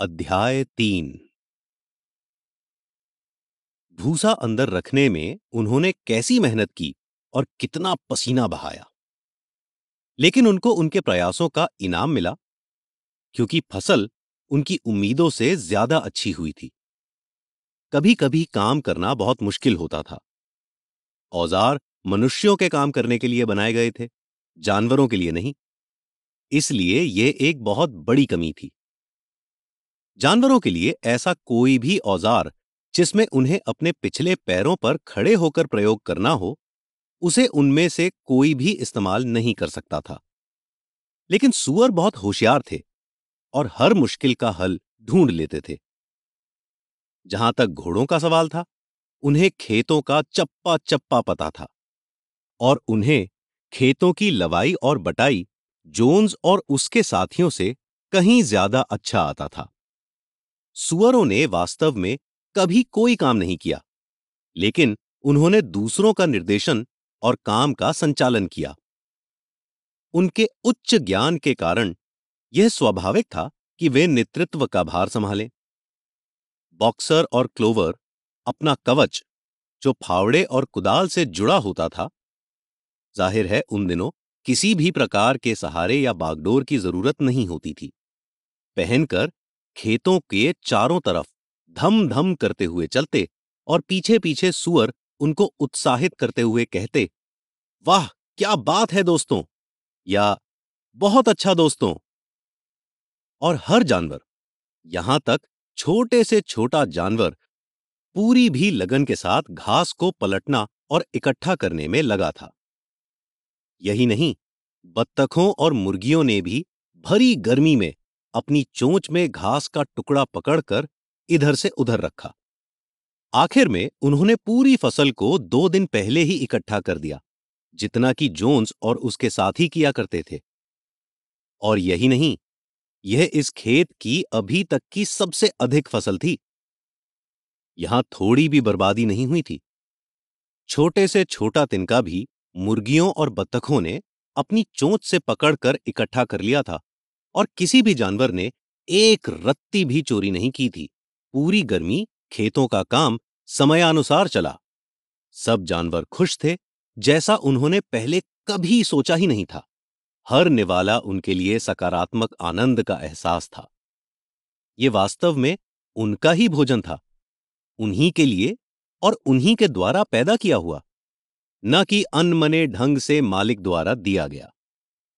अध्याय तीन। भूसा अंदर रखने में उन्होंने कैसी मेहनत की और कितना पसीना बहाया। लेकिन उनको उनके प्रयासों का इनाम मिला, क्योंकि फ़सल उनकी उम्मीदों से ज़्यादा अच्छी हुई थी। कभी कभी काम करना बहुत मुश्किल होता था। औज़ार मनुष्यों के काम करने के लिए बनाए गए थे, जानवरों के लिए नहीं। इसलिए यह एक बहुत बड़ी कमी थी। जानवरों के लिए ऐसा कोई भी औज़ार, जिसमें उन्हें अपने पिछले पैरों पर खड़े होकर प्रयोग करना हो, उसे उनमें से कोई भी इस्तेमाल नहीं कर सकता था। लेकिन सुअर बहुत होशियार थे और हर मुश्किल का हल ढूंढ लेते थे। जहाँ तक घोड़ों का सवाल था, उन्हें खेतों का चप्पा चप्पा पता था और उन्हें खेतों की लवाई और बटाई, जोन्स और उसके साथियों से कहीं ज़्यादा अच्छा आता था। सुअरों ने वास्तव में कभी कोई काम नहीं किया, लेकिन उन्होंने दूसरों का निर्देशन और काम का संचालन किया। उनके उच्च ज्ञान के कारण यह स्वाभाविक था कि वे नेतृत्व का भार संभालें। बॉक्सर और क्लोवर अपना कवच, जो फावड़े और कुदाल से जुड़ा होता था, ज़ाहिर है उन दिनों किसी भी प्रकार के सहारे या बागडोर की ज़रूरत नहीं होती थी, पहनकर खेतों के चारों तरफ़ धम धम करते हुए चलते और पीछे पीछे सुअर उनको उत्साहित करते हुए कहते, वाह, क्या बात है दोस्तों! या, बहुत अच्छा दोस्तों! और हर जानवर, यहाँ तक छोटे से छोटा जानवर पूरी भी लगन के साथ घास को पलटना और इकट्ठा करने में लगा था। यही नहीं, बत्तखों और मुर्गियों ने भी भरी गर्मी में अपनी चोंच में घास का टुकड़ा पकड़कर इधर से उधर रखा। आखिर में उन्होंने पूरी फ़सल को दो दिन पहले ही इकट्ठा कर दिया, जितना कि जोन्स और उसके साथी किया करते थे। और यही नहीं, यह इस खेत की अभी तक की सबसे अधिक फ़सल थी। यहाँ थोड़ी भी बर्बादी नहीं हुई थी। छोटे से छोटा तिनका भी मुर्गियों और बत्तखों ने अपनी चोंच से पकड़कर इकट्ठा कर लिया था। और किसी भी जानवर ने एक रत्ती भी चोरी नहीं की थी। पूरी गर्मी खेतों का काम समयानुसार चला। सब जानवर खुश थे, जैसा उन्होंने पहले कभी सोचा ही नहीं था। हर निवाला उनके लिए सकारात्मक आनंद का एहसास था। ये वास्तव में उनका ही भोजन था। उन्हीं के लिए और उन्हीं के द्वारा पैदा किया हुआ। न कि अनमने ढंग से मालिक द्वारा दिया गया।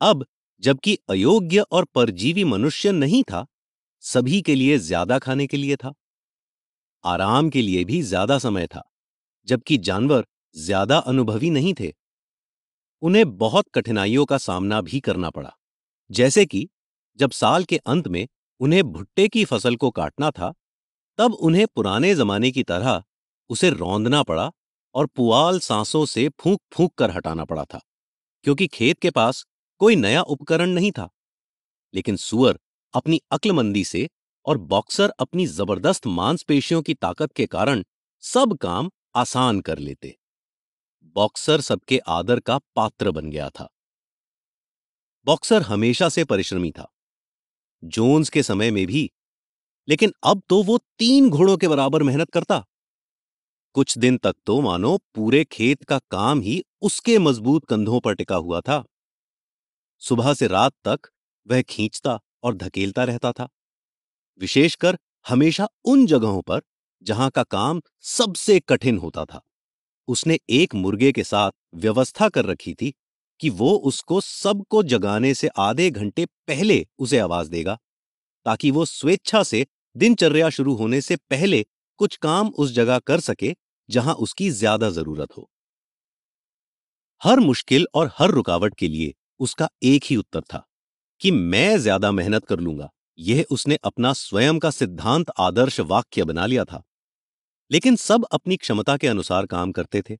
अब जबकि अयोग्य और परजीवी मनुष्य नहीं था, सभी के लिए ज़्यादा खाने के लिए था। आराम के लिए भी ज़्यादा समय था, जबकि जानवर ज़्यादा अनुभवी नहीं थे। उन्हें बहुत कठिनाइयों का सामना भी करना पड़ा, जैसे कि जब साल के अंत में उन्हें भुट्टे की फ़सल को काटना था, तब उन्हें पुराने जमाने की तरह उसे रौंदना पड़ा और पुआल सांसों से फूंक फूंक कर हटाना पड़ा था, क्योंकि खेत के पास कोई नया उपकरण नहीं था। लेकिन सुअर अपनी अक्लमंदी से और बॉक्सर अपनी ज़बरदस्त मांसपेशियों की ताकत के कारण सब काम आसान कर लेते। बॉक्सर सबके आदर का पात्र बन गया था। बॉक्सर हमेशा से परिश्रमी था। जोन्स के समय में भी, लेकिन अब तो वो तीन घोड़ों के बराबर मेहनत करता। कुछ दिन तक तो मानो पूरे खेत का काम ही उसके मज़बूत कंधों पर टिका हुआ था। सुबह से रात तक वह खींचता और धकेलता रहता था। विशेषकर हमेशा उन जगहों पर जहाँ का काम सबसे कठिन होता था। उसने एक मुर्गे के साथ व्यवस्था कर रखी थी कि वो उसको सबको जगाने से आधे घंटे पहले उसे आवाज़ देगा, ताकि वो स्वेच्छा से दिनचर्या शुरू होने से पहले कुछ काम उस जगह कर सके जहाँ उसकी ज़्यादा ज़रूरत हो। हर मुश्किल और हर रुकावट के लिए उसका एक ही उत्तर था कि मैं ज़्यादा मेहनत कर लूँगा। यह उसने अपना स्वयं का सिद्धांत आदर्श वाक्य बना लिया था। लेकिन सब अपनी क्षमता के अनुसार काम करते थे।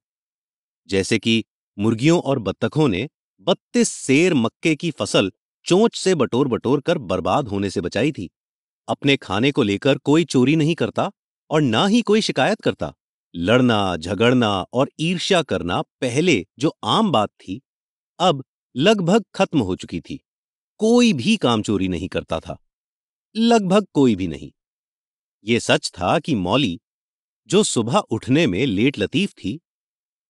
जैसे कि मुर्गियों और बत्तखों ने बत्तीस सेर मक्के की फ़सल चोंच से बटोर बटोर कर बर्बाद होने से बचाई थी। अपने खाने को लेकर कोई चोरी नहीं करता और ना ही कोई शिकायत करता। लड़ना, झगड़ना और ईर्ष्या करना पहले जो आम बात थी, अब लगभग खत्म हो चुकी थी। कोई भी काम चोरी नहीं करता था। लगभग कोई भी नहीं। ये सच था कि मौली, जो सुबह उठने में लेट लतीफ थी,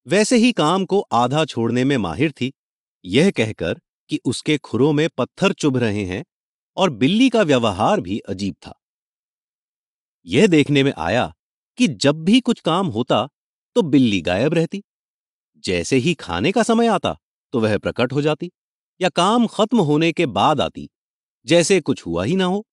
वैसे ही काम को आधा छोड़ने में माहिर थी। यह कहकर कि उसके खुरों में पत्थर चुभ रहे हैं और बिल्ली का व्यवहार भी अजीब था। यह देखने में आया कि जब भी कुछ काम होता तो बिल्ली गायब रहती। जैसे ही खाने का समय आता तो वह प्रकट हो जाती या काम खत्म होने के बाद आती, जैसे कुछ हुआ ही ना हो।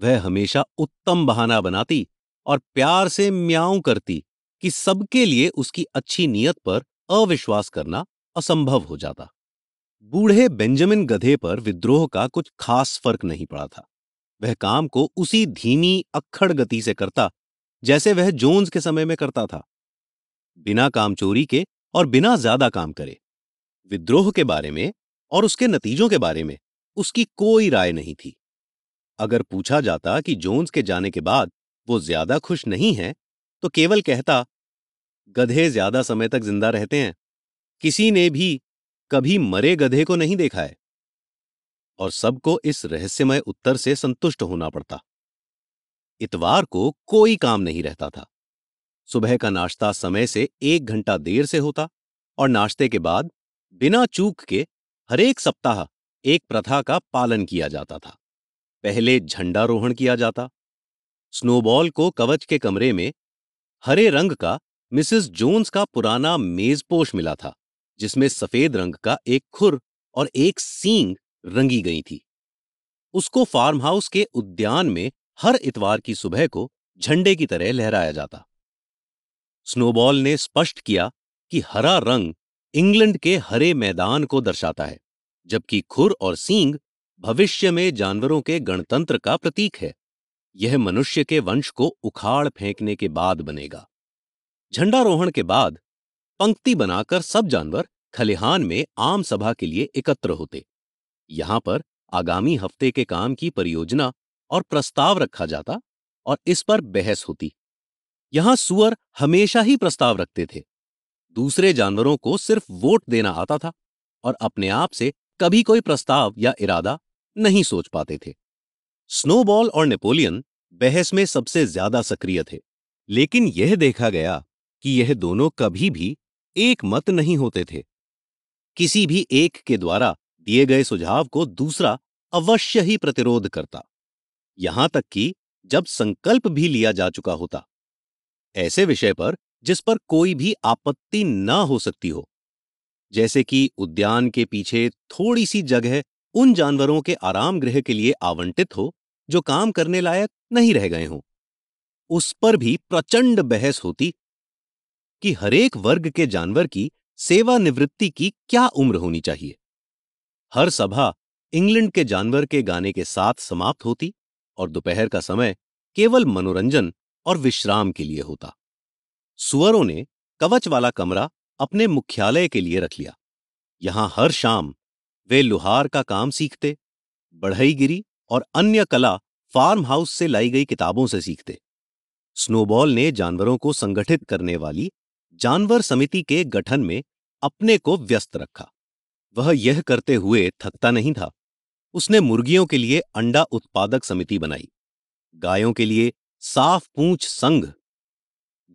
वह हमेशा उत्तम बहाना बनाती और प्यार से म्याऊं करती कि सबके लिए उसकी अच्छी नीयत पर अविश्वास करना असंभव हो जाता। बूढ़े बेंजामिन गधे पर विद्रोह का कुछ खास फ़र्क नहीं पड़ा था। वह काम को उसी धीमी, अक्खड़ गति से करता, जैसे वह जोन्स के समय में करता था। बिना काम चोरी के और बिना ज़्यादा काम करे विद्रोह के बारे में और उसके नतीजों के बारे में उसकी कोई राय नहीं थी। अगर पूछा जाता कि जोन्स के जाने के बाद वो ज़्यादा खुश नहीं है तो केवल कहता, गधे ज़्यादा समय तक ज़िंदा रहते हैं। किसी ने भी कभी मरे गधे को नहीं देखा है। और सबको इस रहस्यमय उत्तर से संतुष्ट होना पड़ता। इतवार को कोई काम नहीं रहता था। सुबह का नाश्ता समय से एक घंटा देर से होता और नाश्ते के बाद बिना चूक के हरेक सप्ताह एक प्रथा का पालन किया जाता था। पहले झंडारोहण किया जाता, स्नोबॉल को कवच के कमरे में हरे रंग का मिसेस जोन्स का पुराना मेजपोश मिला था, जिसमें सफ़ेद रंग का एक खुर और एक सींग रंगी गई थी। उसको फार्म हाउस के उद्यान में हर इतवार की सुबह को झंडे की तरह लहराया जाता। स्नोबॉल ने स्पष्ट किया कि हरा रंग इंग्लैंड के हरे मैदान को दर्शाता है, जबकि खुर और सींग भविष्य में जानवरों के गणतंत्र का प्रतीक है। यह मनुष्य के वंश को उखाड़ फेंकने के बाद बनेगा। झंडारोहण के बाद पंक्ति बनाकर सब जानवर खलिहान में आम सभा के लिए एकत्र होते। यहाँ पर आगामी हफ़्ते के काम की परियोजना और प्रस्ताव रखा जाता और इस पर बहस होती। यहाँ सुअर हमेशा ही प्रस्ताव रखते थे। दूसरे जानवरों को सिर्फ़ वोट देना आता था और अपने आप से कभी कोई प्रस्ताव या इरादा नहीं सोच पाते थे। स्नोबॉल और नेपोलियन बहस में सबसे ज़्यादा सक्रिय थे, लेकिन यह देखा गया कि यह दोनों कभी भी एक मत नहीं होते थे। किसी भी एक के द्वारा दिए गए सुझाव को दूसरा अवश्य ही प्रतिरोध करता, यहाँ तक कि जब संकल्प भी लिया जा चुका होता। ऐसे विषय पर जिस पर कोई भी आपत्ति न हो सकती हो। जैसे कि उद्यान के पीछे थोड़ी सी जगह उन जानवरों के आराम गृह के लिए आवंटित हो, जो काम करने लायक नहीं रह गए हों। उस पर भी प्रचंड बहस होती कि हरेक वर्ग के जानवर की सेवानिवृत्ति की क्या उम्र होनी चाहिए। हर सभा इंग्लैंड के जानवर के गाने के साथ समाप्त होती और दोपहर का समय केवल मनोरंजन और विश्राम के लिए होता। सुअरों ने कवच वाला कमरा अपने मुख्यालय के लिए रख लिया। यहाँ हर शाम वे लुहार का काम सीखते बढ़ईगिरी और अन्य कला फार्म हाउस से लाई गई किताबों से सीखते। स्नोबॉल ने जानवरों को संगठित करने वाली जानवर समिति के गठन में अपने को व्यस्त रखा। वह यह करते हुए थकता नहीं था। उसने मुर्गियों के लिए अंडा उत्पादक समिति बनाई। गायों के लिए साफ़ पूंछ संघ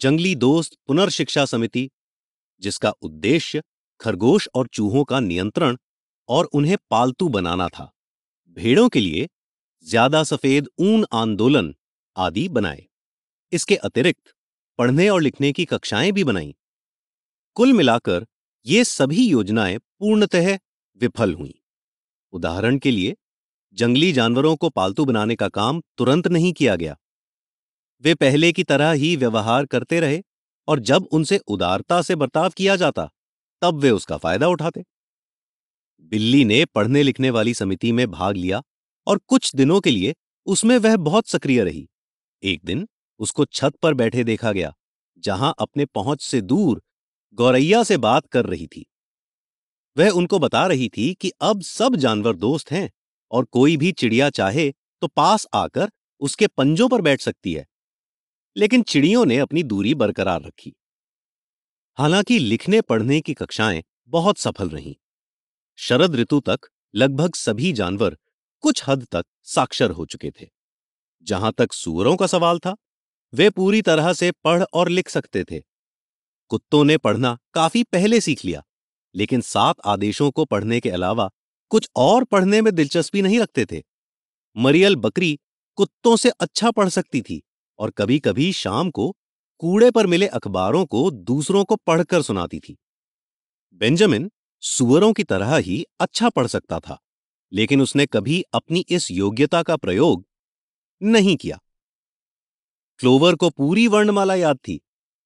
जंगली दोस्त पुनर्शिक्षा समिति, जिसका उद्देश्य खरगोश और चूहों का नियंत्रण और उन्हें पालतू बनाना था, भेड़ों के लिए ज़्यादा सफ़ेद ऊन आंदोलन आदि बनाए। इसके अतिरिक्त पढ़ने और लिखने की कक्षाएँ भी बनाई। कुल मिलाकर ये सभी योजनाएँ पूर्णतः विफल हुईं। उदाहरण के लिए, जंगली जानवरों को पालतू बनाने का काम तुरंत नहीं किया गया। वे पहले की तरह ही व्यवहार करते रहे और जब उनसे उदारता से बर्ताव किया जाता, तब वे उसका फ़ायदा उठाते। बिल्ली ने पढ़ने लिखने वाली समिति में भाग लिया और कुछ दिनों के लिए उसमें वह बहुत सक्रिय रही। एक दिन उसको छत पर बैठे देखा गया, जहाँ अपने पहुँच से दूर गौरैया से बात कर रही थी। वह उनको बता रही थी कि अब सब जानवर दोस्त हैं और कोई भी चिड़िया चाहे तो पास आकर उसके पंजों पर बैठ सकती है। लेकिन चिड़ियों ने अपनी दूरी बरकरार रखी। हालाँकि लिखने, पढ़ने की कक्षाएँ बहुत सफल रहीं। शरद ऋतु तक लगभग सभी जानवर कुछ हद तक साक्षर हो चुके थे। जहाँ तक सुअरों का सवाल था, वे पूरी तरह से पढ़ और लिख सकते थे। कुत्तों ने पढ़ना काफ़ी पहले सीख लिया, लेकिन सात आदेशों को पढ़ने के अलावा कुछ और पढ़ने में दिलचस्पी नहीं रखते थे। मरियल बकरी कुत्तों से अच्छा पढ़ सकती थी। और कभी कभी शाम को कूड़े पर मिले अखबारों को दूसरों को पढ़कर सुनाती थी। बेंजामिन सुअरों की तरह ही अच्छा पढ़ सकता था, लेकिन उसने कभी अपनी इस योग्यता का प्रयोग नहीं किया। क्लोवर को पूरी वर्णमाला याद थी,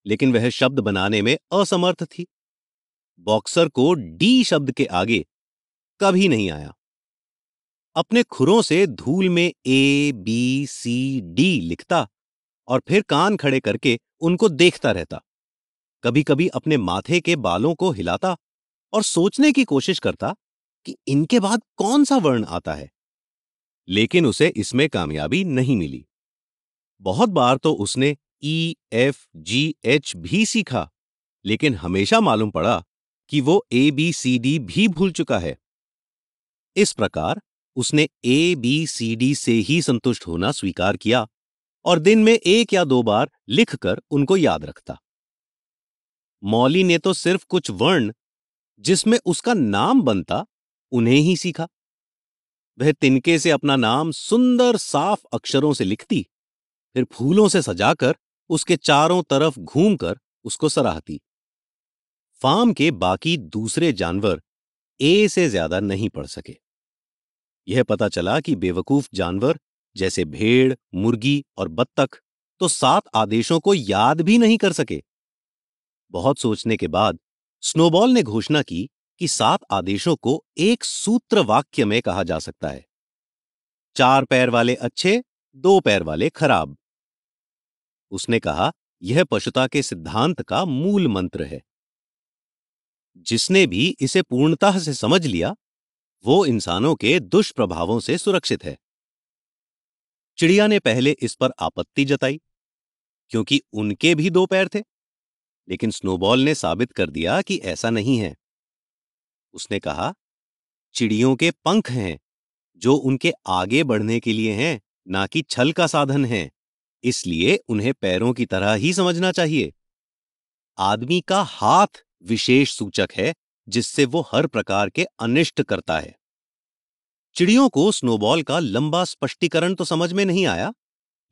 लेकिन वह शब्द बनाने में असमर्थ थी। बॉक्सर को डी शब्द के आगे कभी नहीं आया। अपने खुरों से धूल में ए, बी, सी, डी लिखता और फिर कान खड़े करके उनको देखता रहता। कभी कभी अपने माथे के बालों को हिलाता और सोचने की कोशिश करता कि इनके बाद कौन सा वर्ण आता है। लेकिन उसे इसमें कामयाबी नहीं मिली। बहुत बार तो उसने ई, एफ़, जी, एच भी सीखा, लेकिन हमेशा मालूम पड़ा कि वो ए, बी, सी, डी भी भूल चुका है। इस प्रकार उसने ए, बी, सी, डी से ही संतुष्ट होना स्वीकार किया और दिन में एक या दो बार लिखकर उनको याद रखता। मौली ने तो सिर्फ़ कुछ वर्ण, जिसमें उसका नाम बनता, उन्हें ही सीखा। वह तिनके से अपना नाम सुंदर साफ़ अक्षरों से लिखती, फिर फूलों से सजाकर उसके चारों तरफ़ घूमकर उसको सराहती। फार्म के बाकी दूसरे जानवर ए से ज़्यादा नहीं पढ़ सके। यह पता चला कि बेवकूफ़ जानवर जैसे भेड़, मुर्गी और बत्तख तो सात आदेशों को याद भी नहीं कर सके। बहुत सोचने के बाद स्नोबॉल ने घोषणा की कि सात आदेशों को एक सूत्र वाक्य में कहा जा सकता है। चार पैर वाले अच्छे, दो पैर वाले खराब। उसने कहा, यह पशुता के सिद्धांत का मूल मंत्र है। जिसने भी इसे पूर्णतः से समझ लिया, वो इंसानों के दुष्प्रभावों से सुरक्षित है। चिड़िया ने पहले इस पर आपत्ति जताई, क्योंकि उनके भी दो पैर थे। लेकिन स्नोबॉल ने साबित कर दिया कि ऐसा नहीं है। उसने कहा, चिड़ियों के पंख हैं, जो उनके आगे बढ़ने के लिए हैं, ना कि छल का साधन है। इसलिए उन्हें पैरों की तरह ही समझना चाहिए। आदमी का हाथ विशेष सूचक है, जिससे वो हर प्रकार के अनिष्ट करता है। चिड़ियों को स्नोबॉल का लंबा स्पष्टीकरण तो समझ में नहीं आया,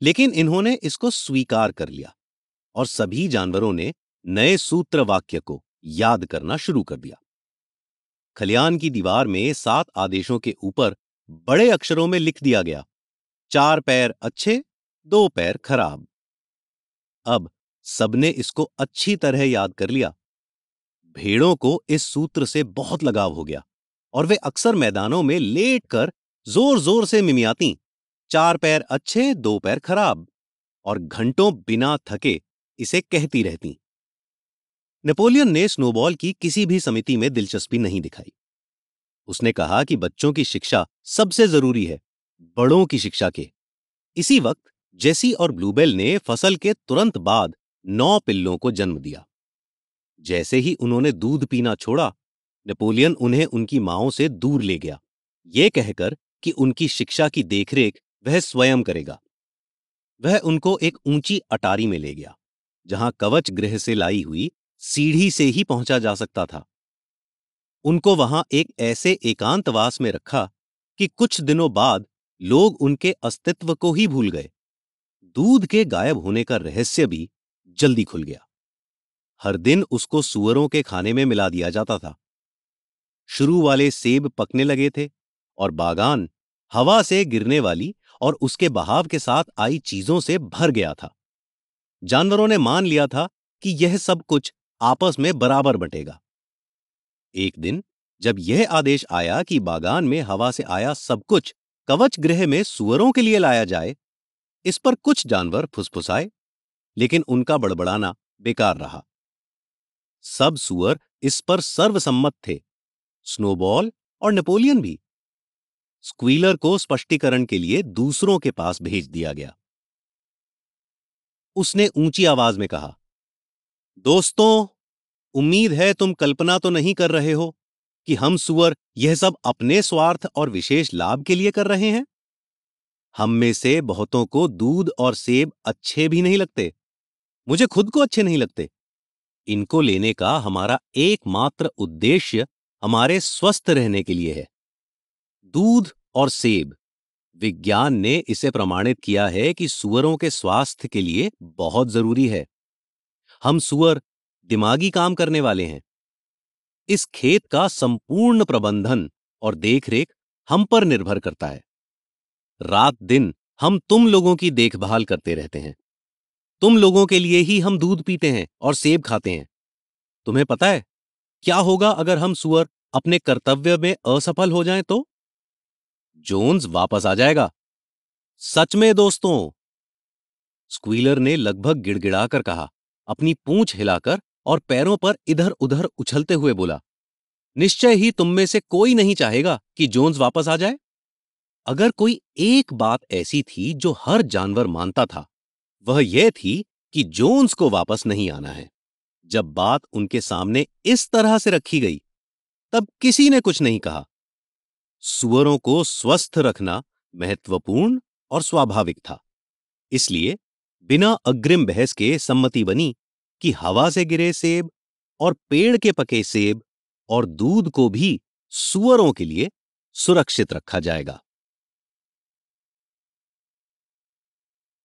लेकिन इन्होंने इसको स्वीकार कर लिया और सभी जानवरों ने नए सूत्र वाक्य को याद करना शुरू कर दिया। खलियान की दीवार में सात आदेशों के ऊपर बड़े अक्षरों में लिख दिया गया, चार पैर अच्छे, दो पैर खराब। अब सबने इसको अच्छी तरह याद कर लिया। भेड़ों को इस सूत्र से बहुत लगाव हो गया। और वे अक्सर मैदानों में लेट कर ज़ोर ज़ोर से मिमियाती। चार पैर अच्छे, दो पैर खराब, और घंटों बिना थके इसे कहती रहती। नेपोलियन ने स्नोबॉल की किसी भी समिति में दिलचस्पी नहीं दिखाई। उसने कहा कि बच्चों की शिक्षा सबसे ज़रूरी है, बड़ों की शिक्षा के। इसी वक्त जेसी और ब्लूबेल ने फ़सल के तुरंत बाद नौ पिल्लों को जन्म दिया। जैसे ही उन्होंने दूध पीना छोड़ा नेपोलियन उन्हें उनकी माओं से दूर ले गया। ये कहकर कि उनकी शिक्षा की देखरेख वह स्वयं करेगा। वह उनको एक ऊँची अटारी में ले गया, जहाँ कवच गृह से लाई हुई सीढ़ी से ही पहुँचा जा सकता था। उनको वहाँ एक ऐसे एकांतवास में रखा कि कुछ दिनों बाद लोग उनके अस्तित्व को ही भूल गए। दूध के गायब होने का रहस्य भी जल्दी खुल गया। हर दिन उसको सुअरों के खाने में मिला दिया जाता था। शुरू वाले सेब पकने लगे थे और बागान हवा से गिरने वाली और उसके बहाव के साथ आई चीज़ों से भर गया था। जानवरों ने मान लिया था कि यह सब कुछ आपस में बराबर बटेगा। एक दिन जब यह आदेश आया कि बागान में हवा से आया सब कुछ कवच गृह में सुअरों के लिए लाया जाए, इस पर कुछ जानवर फुसफुसाए, लेकिन उनका बड़बड़ाना बेकार रहा। सब सुअर इस पर सर्वसम्मत थे। स्नोबॉल और नेपोलियन भी। स्क्वीलर को स्पष्टीकरण के लिए दूसरों के पास भेज दिया गया। उसने ऊँची आवाज़ में कहा, दोस्तों, उम्मीद है तुम कल्पना तो नहीं कर रहे हो कि हम सुअर यह सब अपने स्वार्थ और विशेष लाभ के लिए कर रहे हैं? हम में से बहुतों को दूध और सेब अच्छे भी नहीं लगते। मुझे खुद को अच्छे नहीं लगते। इनको लेने का हमारा एकमात्र उद्देश्य हमारे स्वस्थ रहने के लिए है। दूध और सेब। विज्ञान ने इसे प्रमाणित किया है कि सुअरों के स्वास्थ्य के लिए बहुत ज़रूरी है। हम सुअर दिमागी काम करने वाले हैं। इस खेत का संपूर्ण प्रबंधन और देखरेख हम पर निर्भर करता है। रात दिन हम तुम लोगों की देखभाल करते रहते हैं। तुम लोगों के लिए ही हम दूध पीते हैं और सेब खाते हैं। तुम्हें पता है क्या होगा अगर हम सुअर अपने कर्तव्य में असफल हो जाएँ तो? जोन्स वापस आ जाएगा। सच में, दोस्तों? स्क्वीलर ने लगभग गिड़गिड़ाकर कहा, अपनी पूंछ हिलाकर और पैरों पर इधर उधर उछलते हुए बोला, निश्चय ही तुम में से कोई नहीं चाहेगा कि जोन्स वापस आ जाए? अगर कोई एक बात ऐसी थी जो हर जानवर मानता था, वह यह थी कि जोन्स को वापस नहीं आना है। जब बात उनके सामने इस तरह से रखी गई, तब किसी ने कुछ नहीं कहा। सुअरों को स्वस्थ रखना महत्वपूर्ण और स्वाभाविक था, इसलिए बिना अग्रिम बहस के सम्मति बनी कि हवा से गिरे सेब और पेड़ के पके सेब और दूध को भी सुअरों के लिए सुरक्षित रखा जाएगा।